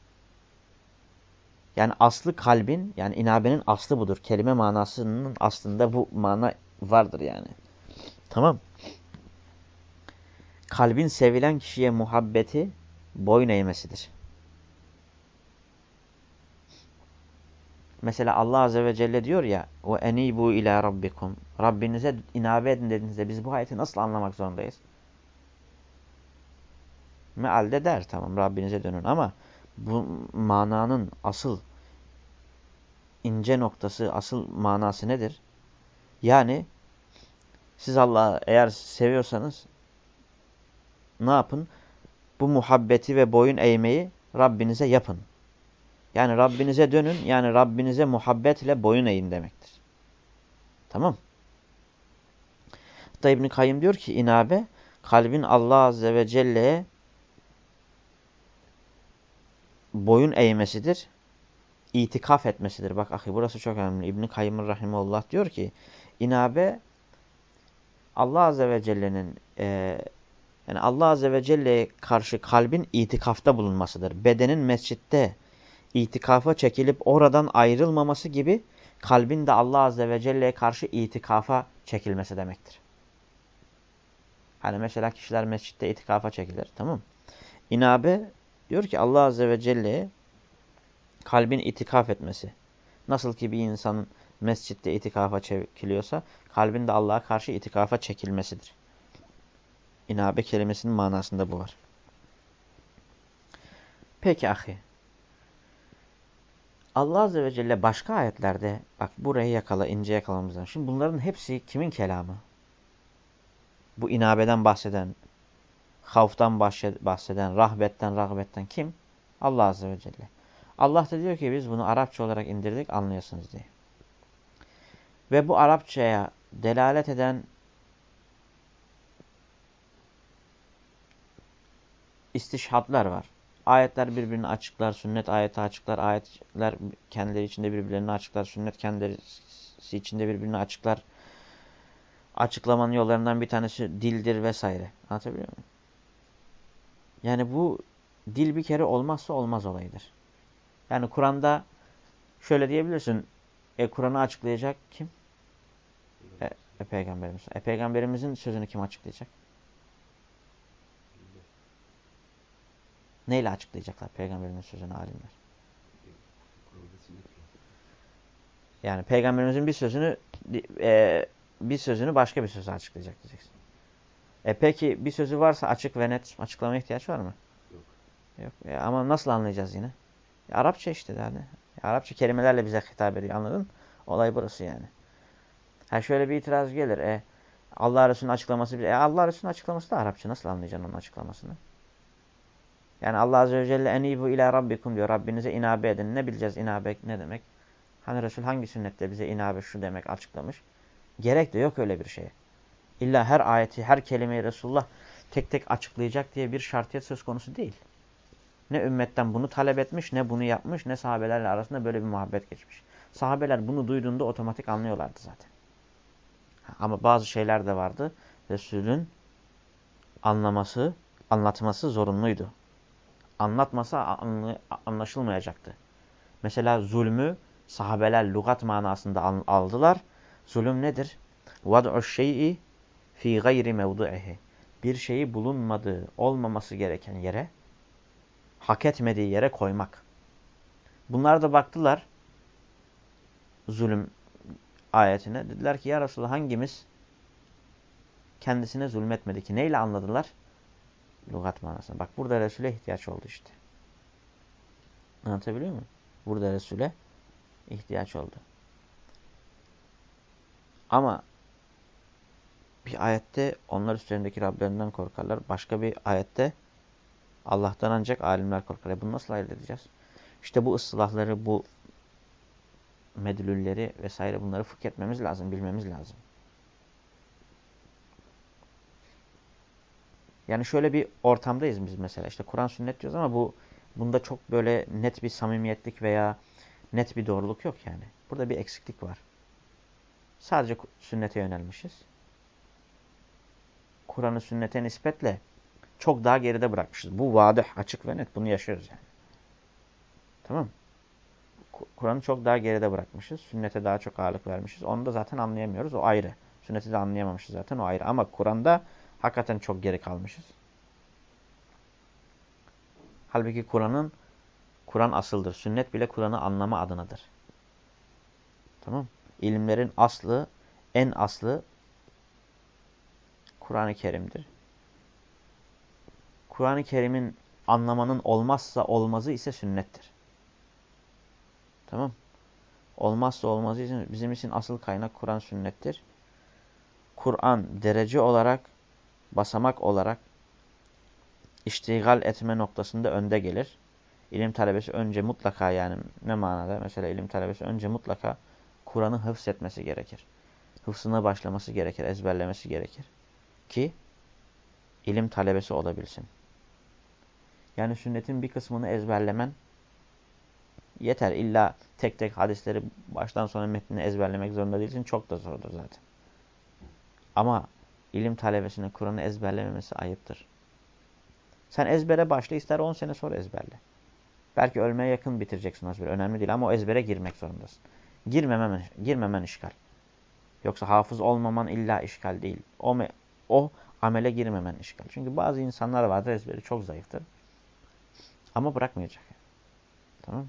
Yani aslı kalbin yani inabenin aslı budur. Kelime manasının aslında bu mana vardır yani. Tamam. Kalbin sevilen kişiye muhabbeti boyun eğmesidir. Mesela Allah Azze ve Celle diyor ya o enibu ila rabbikum. Rabbinize inabe edin dediğinizde biz bu ayeti nasıl anlamak zorundayız? Mealde der tamam Rabbinize dönün ama bu mananın asıl ince noktası, asıl manası nedir? Yani siz Allah'ı eğer seviyorsanız ne yapın? Bu muhabbeti ve boyun eğmeyi Rabbinize yapın. Yani Rabbinize dönün. Yani Rabbinize muhabbetle boyun eğin demektir. Tamam. Hatta İbn-i diyor ki inabe kalbin Allah Azze ve Celle'ye boyun eğmesidir. İtikaf etmesidir. Bak ahi burası çok önemli. İbn-i Kayyım Rahimullah diyor ki inabe Allah Azze ve Celle'nin e, yani Allah Azze ve Celle'ye karşı kalbin itikafta bulunmasıdır. Bedenin mescitte itikafa çekilip oradan ayrılmaması gibi kalbin de Allah Azze ve Celle'ye karşı itikafa çekilmesi demektir. Hani mesela kişiler mescitte itikafa çekilir. Tamam İnabe diyor ki Allah Azze ve Celle'ye kalbin itikaf etmesi. Nasıl ki bir insanın mescitte itikafa çekiliyorsa kalbin de Allah'a karşı itikafa çekilmesidir. İnabe kelimesinin manasında bu var. Peki ahi. Allah Azze ve Celle başka ayetlerde bak burayı yakala, ince yakalamamızdan. Şimdi bunların hepsi kimin kelamı? Bu inabeden bahseden, havftan bahseden, rahbetten, rahbetten kim? Allah Azze ve Celle. Allah da diyor ki biz bunu Arapça olarak indirdik anlayasınız diye. Ve bu Arapçaya delalet eden istişhatlar var. Ayetler birbirini açıklar, sünnet ayeti açıklar, ayetler kendileri içinde birbirlerini açıklar, sünnet kendisi içinde birbirini açıklar. Açıklamanın yollarından bir tanesi dildir vesaire. Anlatabiliyor muyum? Yani bu dil bir kere olmazsa olmaz olayıdır. Yani Kur'an'da şöyle diyebilirsin. E, Kur'an'ı açıklayacak kim? E, e, peygamberimiz. E, peygamberimizin sözünü kim açıklayacak? Neyle açıklayacaklar peygamberimizin sözünü alimler? Yani peygamberimizin bir sözünü e, bir sözünü başka bir sözü açıklayacak diyeceksin. E peki bir sözü varsa açık ve net açıklamaya ihtiyaç var mı? Yok. Yok. E, ama nasıl anlayacağız yine? Arapça işte yani. Arapça kelimelerle bize hitap ediyor anladın? Olay burası yani. Ha şöyle bir itiraz gelir. E Allah Resulü'nün açıklaması e Allah Resulü'nün açıklaması da Arapça. Nasıl anlayacaksın onun açıklamasını? Yani Allah Azze ve Celle enibu ila rabbikum diyor. Rabbinize inabe edin. Ne bileceğiz inabe ne demek? Hani Resul hangi sünnette bize inabe şu demek açıklamış? Gerek de yok öyle bir şeye. İlla her ayeti, her kelimeyi Resulullah tek tek açıklayacak diye bir şartiyet söz konusu değil. Ne ümmetten bunu talep etmiş, ne bunu yapmış, ne sahabelerle arasında böyle bir muhabbet geçmiş. Sahabeler bunu duyduğunda otomatik anlıyorlardı zaten. Ama bazı şeyler de vardı. Resulün anlaması, anlatması zorunluydu. Anlatmasa anlaşılmayacaktı. Mesela zulmü sahabeler lugat manasında aldılar. Zulüm nedir? وَدْعُ الشَّيْءِ fi gayri mevdu'ihi. Bir şeyi bulunmadığı, olmaması gereken yere, hak etmediği yere koymak. Bunlar da baktılar zulüm ayetine. Dediler ki ya Resulallah hangimiz kendisine zulmetmedi ki? Neyle anladılar? Lugat manasına. Bak burada Resul'e ihtiyaç oldu işte. Anlatabiliyor muyum? Burada Resul'e ihtiyaç oldu. Ama bir ayette onlar üstlerindeki Rablerinden korkarlar. Başka bir ayette Allah'tan ancak alimler korkar. E bunu nasıl ayırt edeceğiz? İşte bu ıslahları, bu medlülleri vesaire bunları fıkh etmemiz lazım, bilmemiz lazım. Yani şöyle bir ortamdayız biz mesela. İşte Kur'an sünnet diyoruz ama bu bunda çok böyle net bir samimiyetlik veya net bir doğruluk yok yani. Burada bir eksiklik var. Sadece sünnete yönelmişiz. Kur'an'ı sünnete nispetle çok daha geride bırakmışız. Bu vadih, açık ve net. Bunu yaşıyoruz yani. Tamam Kur'an'ı çok daha geride bırakmışız. Sünnete daha çok ağırlık vermişiz. Onu da zaten anlayamıyoruz. O ayrı. Sünneti de anlayamamışız zaten. O ayrı. Ama Kur'an'da hakikaten çok geri kalmışız. Halbuki Kur'an'ın Kur'an asıldır. Sünnet bile Kur'an'ı anlama adınadır. Tamam İlimlerin aslı, en aslı Kur'an-ı Kerim'dir. Kur'an-ı Kerim'in anlamanın olmazsa olmazı ise sünnettir. Tamam. Olmazsa olmazı için bizim için asıl kaynak Kur'an sünnettir. Kur'an derece olarak, basamak olarak iştigal etme noktasında önde gelir. İlim talebesi önce mutlaka yani ne manada? Mesela ilim talebesi önce mutlaka Kur'an'ı hıfz etmesi gerekir. Hıfzına başlaması gerekir, ezberlemesi gerekir. Ki ilim talebesi olabilsin. Yani sünnetin bir kısmını ezberlemen yeter. İlla tek tek hadisleri baştan sona metnini ezberlemek zorunda değilsin. Çok da zordur zaten. Ama ilim talebesinin Kur'an'ı ezberlememesi ayıptır. Sen ezbere başla ister 10 sene sonra ezberle. Belki ölmeye yakın bitireceksin o ezberi. Önemli değil ama o ezbere girmek zorundasın. Girmemen, girmemen işgal. Yoksa hafız olmaman illa işgal değil. O, o amele girmemen işgal. Çünkü bazı insanlar vardır ezberi çok zayıftır. Ama bırakmayacak. Tamam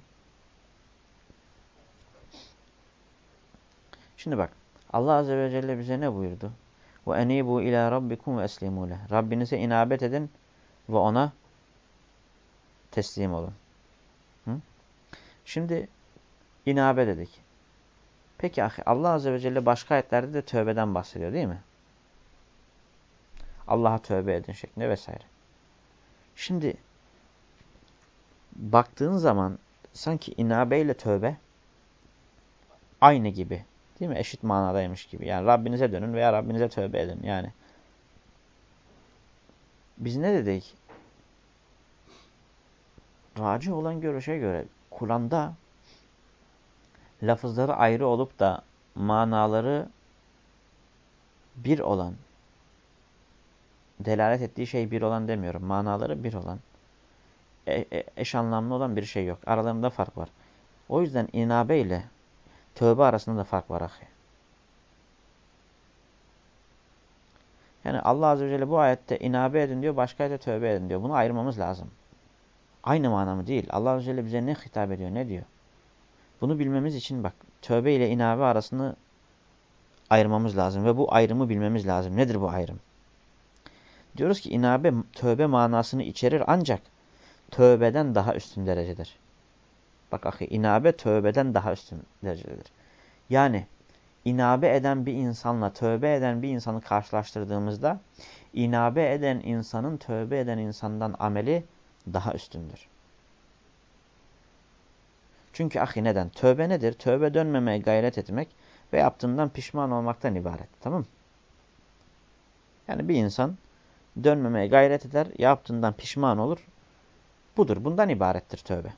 Şimdi bak. Allah Azze ve Celle bize ne buyurdu? İla rabbikum ve eslimu leh. Rabbinize inabet edin ve ona teslim olun. Hı? Şimdi inabe dedik. Peki Allah Azze ve Celle başka ayetlerde de tövbeden bahsediyor değil mi? Allah'a tövbe edin şeklinde vesaire. Şimdi baktığın zaman sanki inabe ile tövbe aynı gibi. Değil mi? Eşit manadaymış gibi. Yani Rabbinize dönün veya Rabbinize tövbe edin. Yani biz ne dedik? Raci olan görüşe göre Kur'an'da lafızları ayrı olup da manaları bir olan delalet ettiği şey bir olan demiyorum. Manaları bir olan eş anlamlı olan bir şey yok. Aralarında fark var. O yüzden inabe ile tövbe arasında da fark var. Yani Allah Azze ve Celle bu ayette inabe edin diyor, başka ayette tövbe edin diyor. Bunu ayırmamız lazım. Aynı mana mı? Değil. Allah Azze ve Celle bize ne hitap ediyor? Ne diyor? Bunu bilmemiz için bak tövbe ile inabe arasını ayırmamız lazım ve bu ayrımı bilmemiz lazım. Nedir bu ayrım? Diyoruz ki inabe tövbe manasını içerir ancak tövbeden daha üstün derecedir. Bak ahi inabe tövbeden daha üstün derecedir. Yani inabe eden bir insanla tövbe eden bir insanı karşılaştırdığımızda inabe eden insanın tövbe eden insandan ameli daha üstündür. Çünkü ahi neden? Tövbe nedir? Tövbe dönmemeye gayret etmek ve yaptığından pişman olmaktan ibaret. Tamam Yani bir insan dönmemeye gayret eder, yaptığından pişman olur. Budur. Bundan ibarettir tövbe.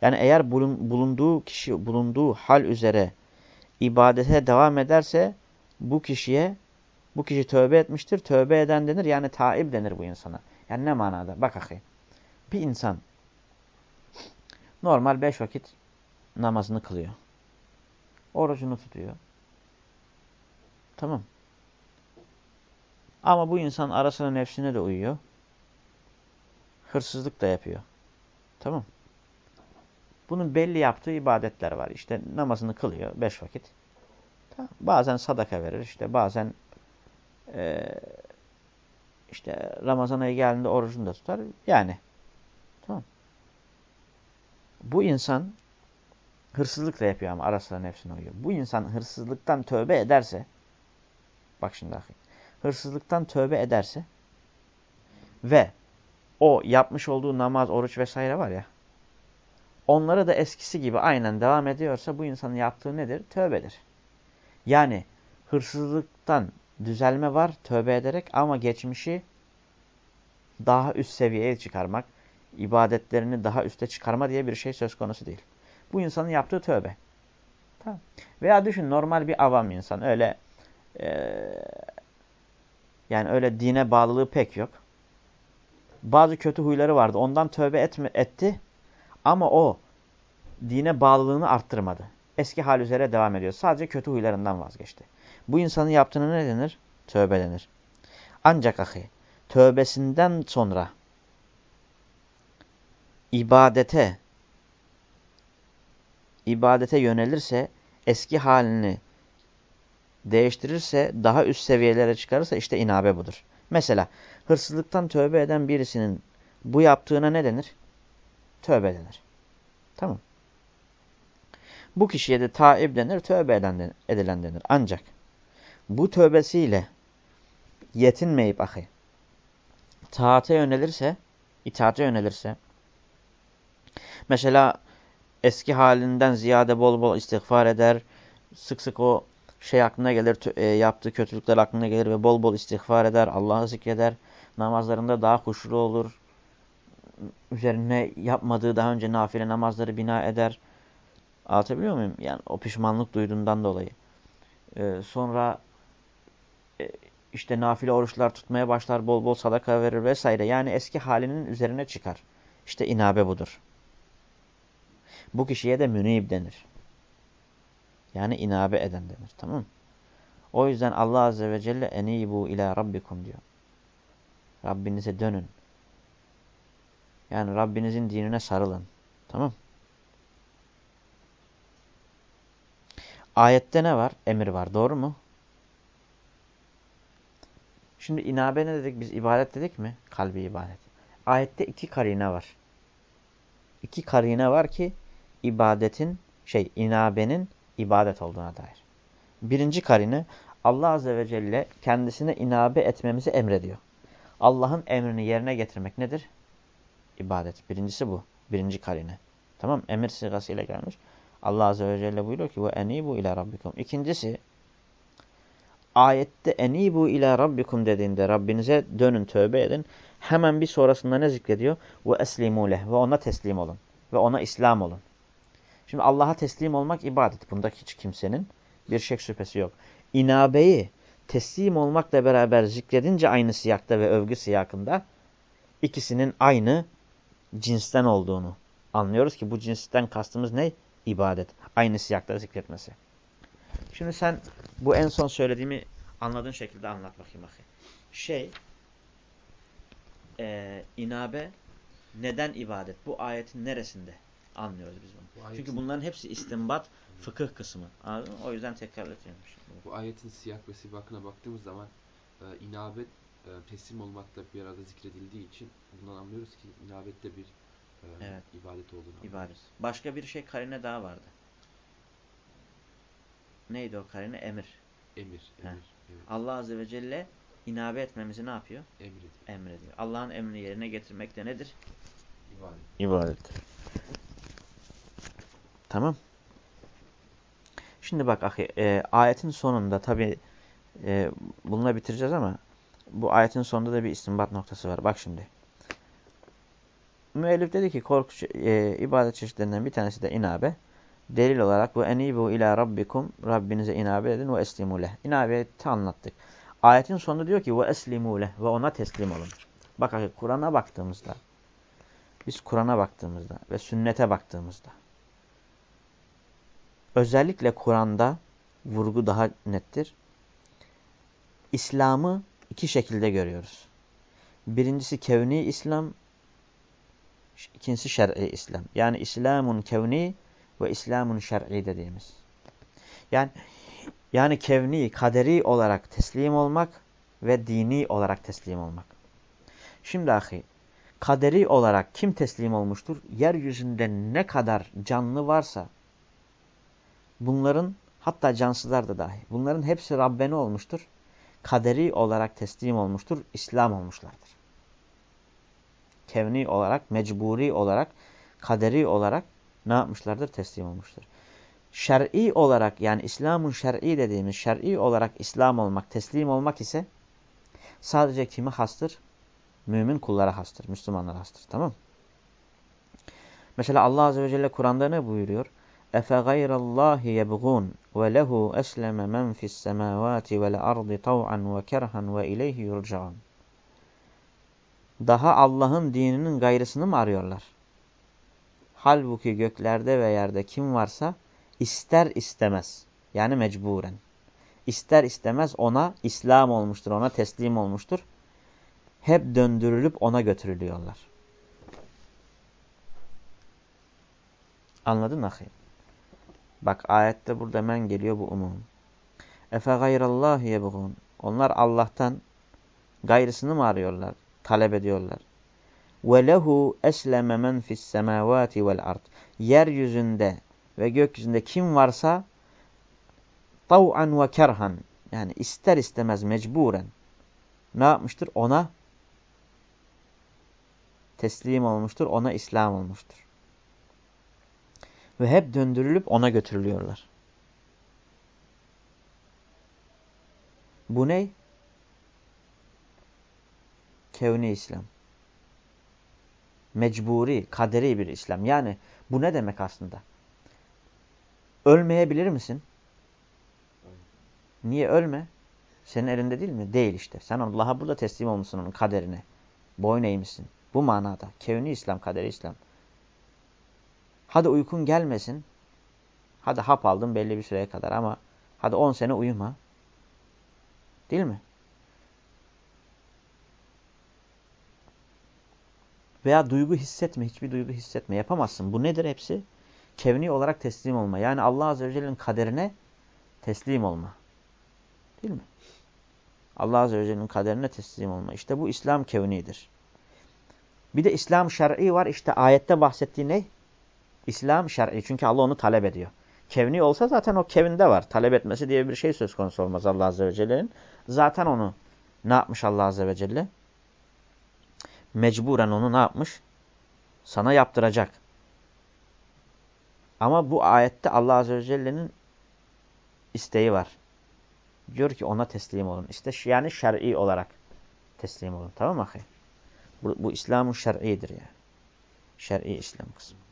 Yani eğer bulunduğu kişi bulunduğu hal üzere ibadete devam ederse bu kişiye bu kişi tövbe etmiştir. Tövbe eden denir. Yani taib denir bu insana. Yani ne manada? Bak ahi. Bir insan normal beş vakit namazını kılıyor. Orucunu tutuyor. Tamam. Ama bu insan arasına nefsine de uyuyor. Hırsızlık da yapıyor. Tamam. Bunun belli yaptığı ibadetler var. İşte namazını kılıyor beş vakit. Tamam. Bazen sadaka verir. İşte bazen e, işte Ramazan ayı geldiğinde orucunu da tutar. Yani tamam. Bu insan hırsızlık da yapıyor ama ara sıra nefsine uyuyor. Bu insan hırsızlıktan tövbe ederse bak şimdi bakayım. Hırsızlıktan tövbe ederse ve o yapmış olduğu namaz, oruç vesaire var ya onları da eskisi gibi aynen devam ediyorsa bu insanın yaptığı nedir? Tövbedir. Yani hırsızlıktan düzelme var tövbe ederek ama geçmişi daha üst seviyeye çıkarmak, ibadetlerini daha üste çıkarma diye bir şey söz konusu değil. Bu insanın yaptığı tövbe. Tamam. Veya düşün normal bir avam insan öyle e, yani öyle dine bağlılığı pek yok. Bazı kötü huyları vardı. Ondan tövbe etme, etti ama o dine bağlılığını arttırmadı. Eski hal üzere devam ediyor. Sadece kötü huylarından vazgeçti. Bu insanın yaptığını ne denir? Tövbe denir. Ancak ahi, tövbesinden sonra ibadete ibadete yönelirse, eski halini değiştirirse, daha üst seviyelere çıkarırsa işte inabe budur. Mesela hırsızlıktan tövbe eden birisinin bu yaptığına ne denir? Tövbe denir. Tamam. Bu kişiye de taib denir, tövbe eden, edilen denir. Ancak bu tövbesiyle yetinmeyip ahi, taate yönelirse, itaate yönelirse, mesela eski halinden ziyade bol bol istiğfar eder, sık sık o şey aklına gelir, e, yaptığı kötülükler aklına gelir ve bol bol istiğfar eder, Allah'ı zikreder, namazlarında daha huşlu olur, üzerine yapmadığı daha önce nafile namazları bina eder. Anlatabiliyor muyum? Yani o pişmanlık duyduğundan dolayı. Ee, sonra e, işte nafile oruçlar tutmaya başlar, bol bol sadaka verir vesaire. Yani eski halinin üzerine çıkar. İşte inabe budur. Bu kişiye de münib denir. Yani inabe eden denir. Tamam O yüzden Allah Azze ve Celle enibu ila rabbikum diyor. Rabbinize dönün. Yani Rabbinizin dinine sarılın. Tamam Ayette ne var? Emir var. Doğru mu? Şimdi inabe ne dedik? Biz ibadet dedik mi? Kalbi ibadet. Ayette iki karine var. İki karine var ki ibadetin şey inabenin ibadet olduğuna dair. Birinci karine Allah Azze ve Celle kendisine inabe etmemizi emrediyor. Allah'ın emrini yerine getirmek nedir? İbadet. Birincisi bu. Birinci karine. Tamam Emir sigasıyla gelmiş. Allah Azze ve Celle buyuruyor ki enibu ila rabbikum. İkincisi ayette enibu ila rabbikum dediğinde Rabbinize dönün tövbe edin. Hemen bir sonrasında ne zikrediyor? Ve eslimu. Ve ona teslim olun. Ve ona İslam olun. Şimdi Allah'a teslim olmak ibadet. Bunda hiç kimsenin bir şek şüphesi yok. İnabeyi teslim olmakla beraber zikredince aynı siyakta ve övgü siyakında ikisinin aynı cinsten olduğunu anlıyoruz ki bu cinsten kastımız ne? İbadet. Aynı siyakta zikretmesi. Şimdi sen bu en son söylediğimi anladığın şekilde anlat bakayım. bakayım. Şey e, inabe neden ibadet? Bu ayetin neresinde anlıyoruz biz bunu? Bu ayetin... Çünkü bunların hepsi istimbat, fıkıh kısmı. Anladın mı? O yüzden tekrar. Bu ayetin siyah ve sibakına baktığımız zaman e, inabet e, teslim olmakla bir arada zikredildiği için bundan anlıyoruz ki inabette bir e, evet. ibadet olduğunu İbadet. Anlıyoruz. Başka bir şey karine daha vardı. Neydi o karine? Emir. Emir. emir evet. Allah Azze ve Celle inabe etmemizi ne yapıyor? Emrediyor. Emrediyor. Allah'ın emrini yerine getirmek de nedir? İbadet. İbadet. Tamam. Şimdi bak ahi, e, ayetin sonunda tabi e, bununla bitireceğiz ama bu ayetin sonunda da bir istinbat noktası var. Bak şimdi. Müellif dedi ki korku e, ibadet çeşitlerinden bir tanesi de inabe. Delil olarak bu enibu ila rabbikum Rabbinize inabe edin ve eslimu leh. İnabeti anlattık. Ayetin sonunda diyor ki ve eslimu leh ve ona teslim olun. Bak Kur'an'a baktığımızda biz Kur'an'a baktığımızda ve sünnete baktığımızda özellikle Kur'an'da vurgu daha nettir. İslam'ı iki şekilde görüyoruz. Birincisi kevni İslam, ikincisi şer'i İslam. Yani İslamun kevni ve İslamun şer'i dediğimiz. Yani yani kevni, kaderi olarak teslim olmak ve dini olarak teslim olmak. Şimdi ahi, kaderi olarak kim teslim olmuştur? Yeryüzünde ne kadar canlı varsa, bunların hatta cansızlar da dahi, bunların hepsi Rabbeni olmuştur kaderi olarak teslim olmuştur, İslam olmuşlardır. Kevni olarak, mecburi olarak, kaderi olarak ne yapmışlardır? Teslim olmuştur. Şer'i olarak yani İslam'ın şer'i dediğimiz şer'i olarak İslam olmak, teslim olmak ise sadece kimi hastır? Mümin kullara hastır, Müslümanlara hastır. Tamam Mesela Allah Azze ve Celle Kur'an'da ne buyuruyor? Efe gayrallahi yebğun ve lehu esleme men fis semavati vel ardı tav'an ve kerhan ve ileyhi yurca'un. Daha Allah'ın dininin gayrısını mı arıyorlar? Halbuki göklerde ve yerde kim varsa ister istemez yani mecburen ister istemez ona İslam olmuştur, ona teslim olmuştur. Hep döndürülüp ona götürülüyorlar. Anladın mı? Bak ayette burada hemen geliyor bu umum. Efe gayrallahi yebğun. Onlar Allah'tan gayrısını mı arıyorlar? Talep ediyorlar. Ve lehu esleme men fis semavati vel ard. Yeryüzünde ve gökyüzünde kim varsa tav'an ve kerhan yani ister istemez mecburen ne yapmıştır? Ona teslim olmuştur, ona İslam olmuştur. Ve hep döndürülüp ona götürülüyorlar. Bu ne? Kevni İslam. Mecburi, kaderi bir İslam. Yani bu ne demek aslında? Ölmeyebilir misin? Niye ölme? Senin elinde değil mi? Değil işte. Sen Allah'a burada teslim olmuşsun onun kaderine. Boyun eğmişsin. Bu manada. Kevni İslam, kaderi İslam. Hadi uykun gelmesin. Hadi hap aldın belli bir süreye kadar ama hadi 10 sene uyuma. Değil mi? Veya duygu hissetme, hiçbir duygu hissetme. Yapamazsın. Bu nedir hepsi? Kevni olarak teslim olma. Yani Allah Azze ve Celle'nin kaderine teslim olma. Değil mi? Allah Azze ve Celle'nin kaderine teslim olma. İşte bu İslam kevnidir. Bir de İslam şer'i var. İşte ayette bahsettiği ne? İslam şer'i. Çünkü Allah onu talep ediyor. Kevni olsa zaten o kevinde var. Talep etmesi diye bir şey söz konusu olmaz Allah Azze ve Celle'nin. Zaten onu ne yapmış Allah Azze ve Celle? Mecburen onu ne yapmış? Sana yaptıracak. Ama bu ayette Allah Azze ve Celle'nin isteği var. Diyor ki ona teslim olun. İşte yani şer'i olarak teslim olun. Tamam mı? Bu, bu İslam'ın şer'idir yani. Şer'i İslam kısmı.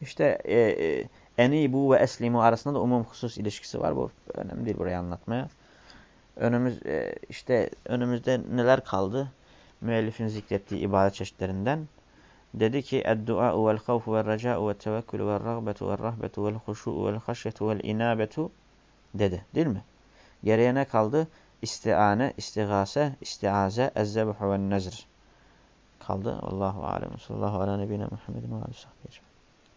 İşte e, e, enibu ve eslimu arasında da umum husus ilişkisi var. Bu önemli değil burayı anlatmaya. Önümüz e, işte önümüzde neler kaldı? Müellifin zikrettiği ibadet çeşitlerinden. Dedi ki "Ed-du'a vel havfu vel raca'u ve tevekkül vel rağbetu vel rahbetu vel huşu'u vel haşyetu vel inabetu" dedi. Değil mi? Geriye ne kaldı? istiane, istigase, istiaze, ezzebhu ve nezr kaldı. Allahu alem. Sallallahu ala nebine Muhammedin ve aleyhi